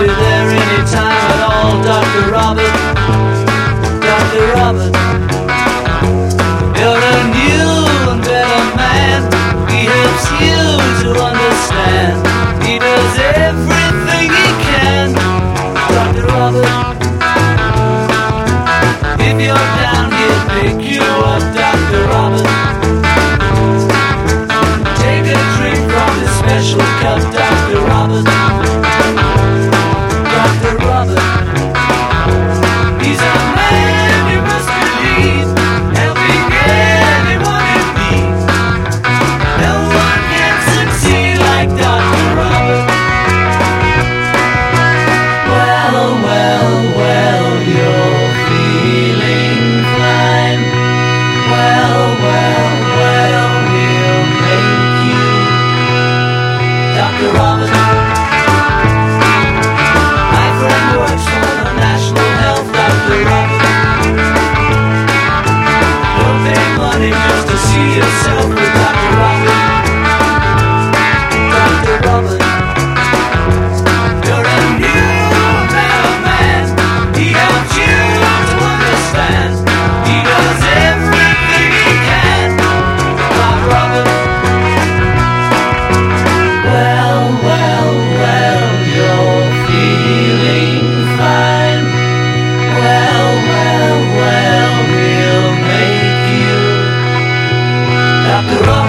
be there any time at all, Dr. Robert. Dr. Robert. You're a new and better man. He helps you to understand. He does everything he can, Dr. Robert. If you're down here, make See yourself. after all.